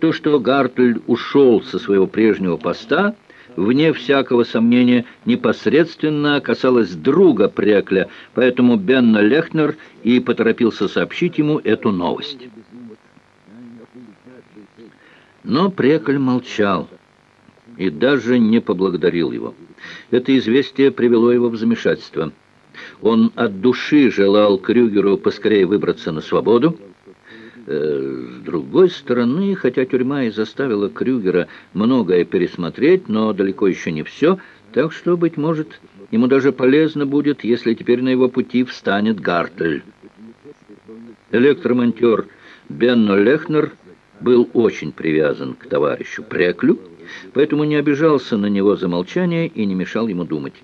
То, что Гартль ушел со своего прежнего поста, вне всякого сомнения, непосредственно касалось друга Прекля, поэтому Бенна Лехнер и поторопился сообщить ему эту новость. Но Прекль молчал и даже не поблагодарил его. Это известие привело его в замешательство. Он от души желал Крюгеру поскорее выбраться на свободу. Э, с другой стороны, хотя тюрьма и заставила Крюгера многое пересмотреть, но далеко еще не все, так что, быть может, ему даже полезно будет, если теперь на его пути встанет Гартель. Электромонтер Бенно Лехнер был очень привязан к товарищу Преклю, поэтому не обижался на него за молчание и не мешал ему думать.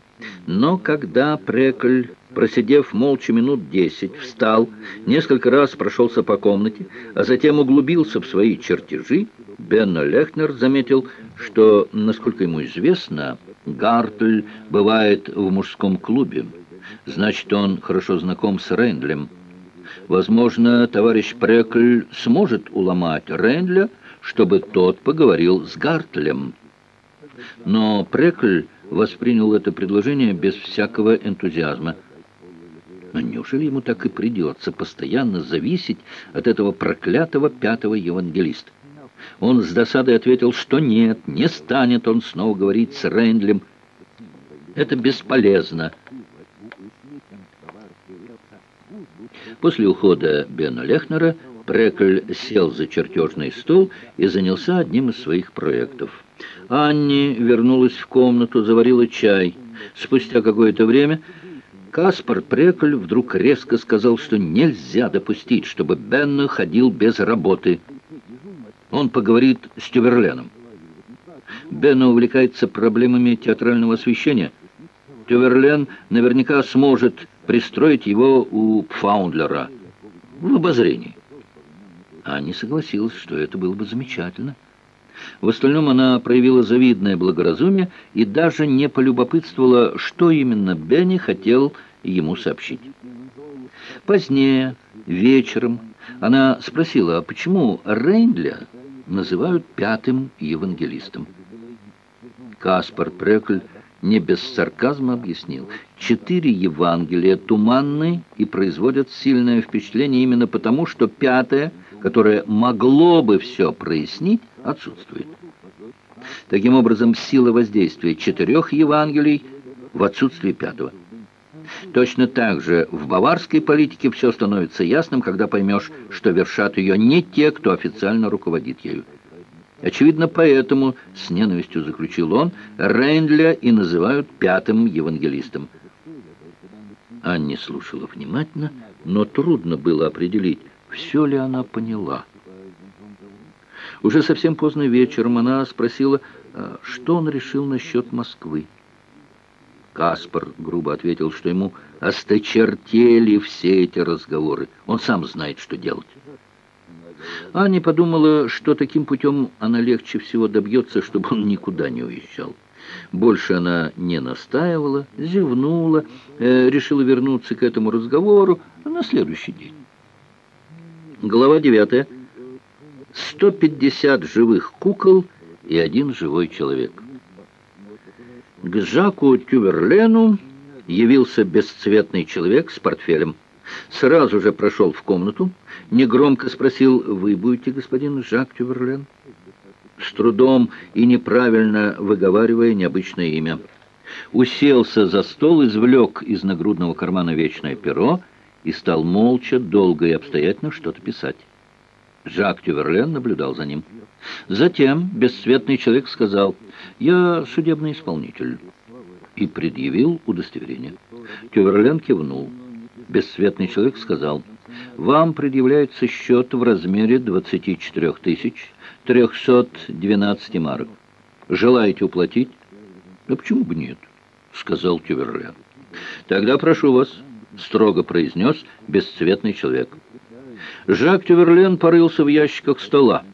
Но когда Прекль, просидев молча минут десять, встал, несколько раз прошелся по комнате, а затем углубился в свои чертежи, Бенно Лехнер заметил, что, насколько ему известно, Гартль бывает в мужском клубе. Значит, он хорошо знаком с Рейндлем. Возможно, товарищ Прекль сможет уломать Рейндля, чтобы тот поговорил с Гартлем. Но Прекль воспринял это предложение без всякого энтузиазма. Но неужели ему так и придется постоянно зависеть от этого проклятого пятого евангелиста? Он с досадой ответил, что нет, не станет он снова говорить с Рейндлем. Это бесполезно. После ухода Бена Лехнера Прекль сел за чертежный стол и занялся одним из своих проектов. Анни вернулась в комнату, заварила чай. Спустя какое-то время Каспар Прекль вдруг резко сказал, что нельзя допустить, чтобы Бенна ходил без работы. Он поговорит с Тюверленом. Бенна увлекается проблемами театрального освещения. Тюверлен наверняка сможет пристроить его у Пфаундлера в обозрении. Аня согласилась, что это было бы замечательно. В остальном она проявила завидное благоразумие и даже не полюбопытствовала, что именно Бенни хотел ему сообщить. Позднее, вечером, она спросила, а почему Рейндля называют пятым евангелистом? Каспар Прекль не без сарказма объяснил. Четыре Евангелия туманны и производят сильное впечатление именно потому, что пятое, которое могло бы все прояснить, отсутствует. Таким образом, сила воздействия четырех Евангелий в отсутствии пятого. Точно так же в баварской политике все становится ясным, когда поймешь, что вершат ее не те, кто официально руководит ею. Очевидно, поэтому, с ненавистью заключил он, Рейндля и называют пятым евангелистом. Анни слушала внимательно, но трудно было определить, все ли она поняла. Уже совсем поздно вечером она спросила, а что он решил насчет Москвы. Каспар грубо ответил, что ему осточертели все эти разговоры. Он сам знает, что делать. Аня подумала, что таким путем она легче всего добьется, чтобы он никуда не уезжал. Больше она не настаивала, зевнула, э, решила вернуться к этому разговору на следующий день. Глава 9. 150 живых кукол и один живой человек. К Жаку Тюверлену явился бесцветный человек с портфелем. Сразу же прошел в комнату, негромко спросил, «Вы будете, господин Жак Тюверлен?» С трудом и неправильно выговаривая необычное имя. Уселся за стол, извлек из нагрудного кармана вечное перо и стал молча, долго и обстоятельно что-то писать. Жак Тюверлен наблюдал за ним. Затем бесцветный человек сказал, «Я судебный исполнитель» и предъявил удостоверение. Тюверлен кивнул. Бесцветный человек сказал, «Вам предъявляется счет в размере 24 тысяч 312 марок. Желаете уплатить?» «Да почему бы нет?» — сказал Тюверлен. «Тогда прошу вас», — строго произнес бесцветный человек. Жак Тюверлен порылся в ящиках стола.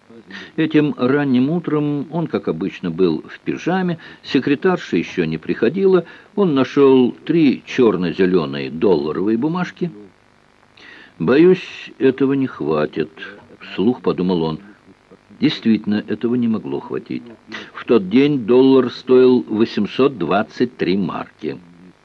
Этим ранним утром он, как обычно, был в пижаме, секретарша еще не приходила, он нашел три черно-зеленые долларовые бумажки. «Боюсь, этого не хватит», — вслух подумал он. Действительно, этого не могло хватить. В тот день доллар стоил 823 марки.